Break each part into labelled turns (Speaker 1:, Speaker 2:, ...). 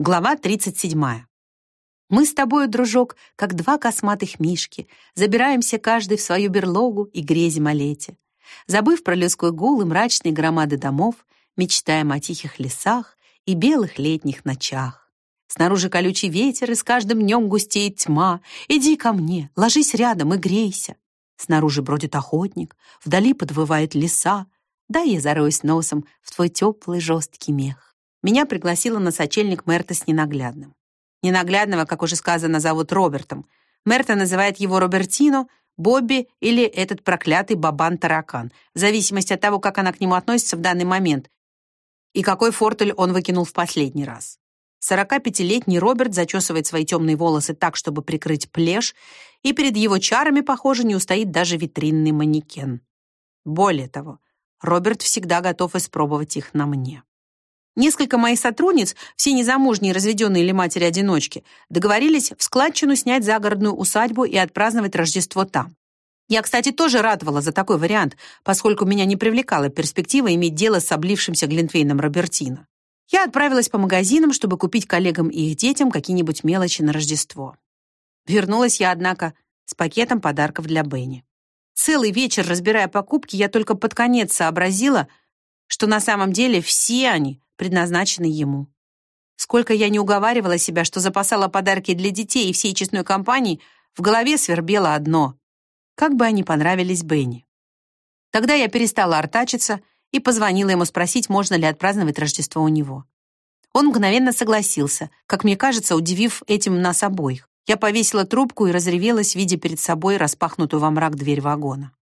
Speaker 1: Глава 37. Мы с тобою, дружок, как два косматых мишки, забираемся каждый в свою берлогу и грезим о лете. Забыв про людской гул и мрачные громады домов, мечтаем о тихих лесах и белых летних ночах. Снаружи колючий ветер, и с каждым днем густеет тьма. Иди ко мне, ложись рядом и грейся. Снаружи бродит охотник, вдали подвывают леса. Дай я зароюсь носом в твой теплый жесткий мех меня пригласила на сочельник Мерта с ненаглядным. Ненаглядного, как уже сказано, зовут Робертом. Мерта называет его Робертино, Бобби или этот проклятый бабан-таракан, в зависимости от того, как она к нему относится в данный момент и какой фортель он выкинул в последний раз. 45-летний Роберт зачесывает свои темные волосы так, чтобы прикрыть плешь, и перед его чарами, похоже, не устоит даже витринный манекен. Более того, Роберт всегда готов испробовать их на мне. Несколько моих сотрудниц, все незамужние, разведенные или матери-одиночки, договорились в складчину снять загородную усадьбу и отпраздновать Рождество там. Я, кстати, тоже радовала за такой вариант, поскольку меня не привлекала перспектива иметь дело с облившимся Глинтвейном Робертино. Я отправилась по магазинам, чтобы купить коллегам и их детям какие-нибудь мелочи на Рождество. Вернулась я, однако, с пакетом подарков для Бенни. Целый вечер, разбирая покупки, я только под конец сообразила, что на самом деле все они предназначенный ему. Сколько я не уговаривала себя, что запасала подарки для детей и всей честной компании, в голове свербело одно — как бы они понравились Бенни. Тогда я перестала артачиться и позвонила ему спросить, можно ли отпраздновать Рождество у него. Он мгновенно согласился, как мне кажется, удивив этим нас обоих. Я повесила трубку и разревелась, видя перед собой распахнутую во мрак дверь вагона.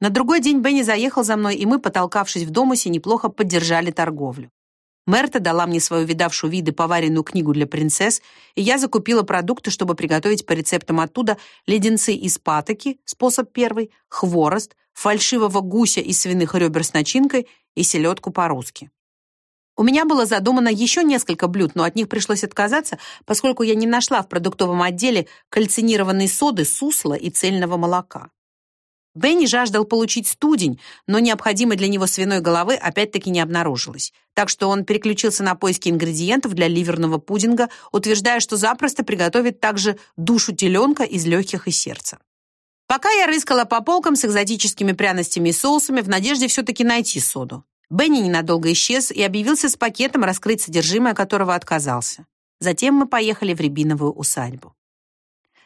Speaker 1: На другой день Бенни заехал за мной, и мы, потолкавшись в домусе, неплохо поддержали торговлю. Мерта дала мне свою видавшую виды поваренную книгу для принцесс, и я закупила продукты, чтобы приготовить по рецептам оттуда леденцы из патоки, способ первый, хворост, фальшивого гуся из свиных ребер с начинкой и селедку по-русски. У меня было задумано еще несколько блюд, но от них пришлось отказаться, поскольку я не нашла в продуктовом отделе кальцинированной соды, сусла и цельного молока. Бенни жаждал получить студень, но необходимой для него свиной головы опять-таки не обнаружилось. Так что он переключился на поиски ингредиентов для ливерного пудинга, утверждая, что запросто приготовит также душу теленка из легких и сердца. Пока я рыскала по полкам с экзотическими пряностями и соусами в надежде все-таки найти соду. Бенни ненадолго исчез и объявился с пакетом, раскрыть содержимое которого отказался. Затем мы поехали в Рябиновую усадьбу.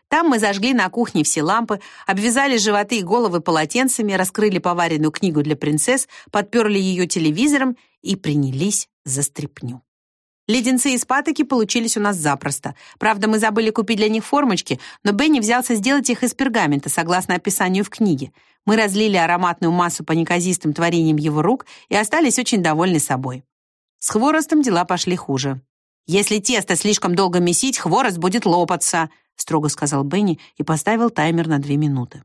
Speaker 1: Там мы зажгли на кухне все лампы, обвязали животы и головы полотенцами, раскрыли поваренную книгу для принцесс, подперли ее телевизором и принялись за стряпню. Леденцы из патоки получились у нас запросто. Правда, мы забыли купить для них формочки, но Бенни взялся сделать их из пергамента, согласно описанию в книге. Мы разлили ароматную массу по неказистым творениям его рук и остались очень довольны собой. С хворостом дела пошли хуже. «Если тесто слишком долго месить, хворост будет лопаться», строго сказал Бенни и поставил таймер на две минуты.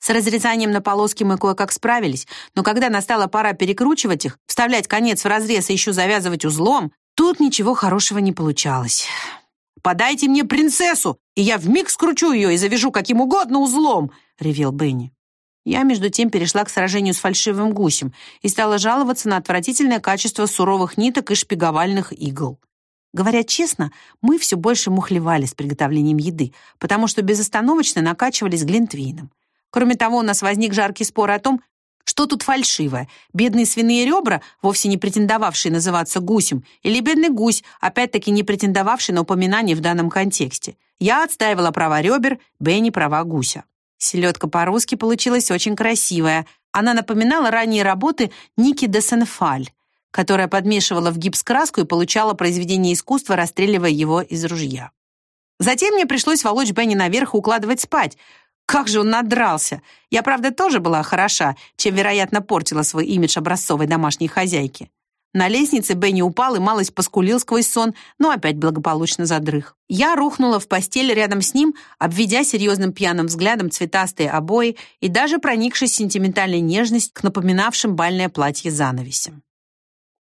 Speaker 1: С разрезанием на полоски мы кое-как справились, но когда настала пора перекручивать их, вставлять конец в разрез и еще завязывать узлом, тут ничего хорошего не получалось. «Подайте мне принцессу, и я вмиг скручу ее и завяжу каким угодно узлом!» — ревел Бенни. Я, между тем, перешла к сражению с фальшивым гусем и стала жаловаться на отвратительное качество суровых ниток и шпиговальных игл. Говоря честно, мы все больше мухлевали с приготовлением еды, потому что безостановочно накачивались глинтвейном. Кроме того, у нас возник жаркий спор о том, что тут фальшивое, бедные свиные ребра, вовсе не претендовавшие называться гусем, или бедный гусь, опять-таки не претендовавший на упоминание в данном контексте. Я отстаивала права ребер, Бенни права гуся. Селедка по-русски получилась очень красивая. Она напоминала ранние работы Ники де Сенфаль, которая подмешивала в гипс краску и получала произведение искусства, расстреливая его из ружья. Затем мне пришлось волочь Бенни наверх и укладывать спать. Как же он надрался! Я, правда, тоже была хороша, чем, вероятно, портила свой имидж образцовой домашней хозяйки. На лестнице Бенни упал и малость поскулил сквозь сон, но опять благополучно задрых. Я рухнула в постель рядом с ним, обведя серьезным пьяным взглядом цветастые обои и даже проникшись сентиментальной нежность к напоминавшим бальное платье занавесям.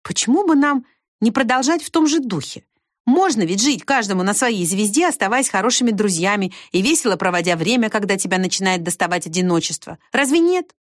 Speaker 1: Почему бы нам не продолжать в том же духе? Можно ведь жить каждому на своей звезде, оставаясь хорошими друзьями и весело проводя время, когда тебя начинает доставать одиночество. Разве нет?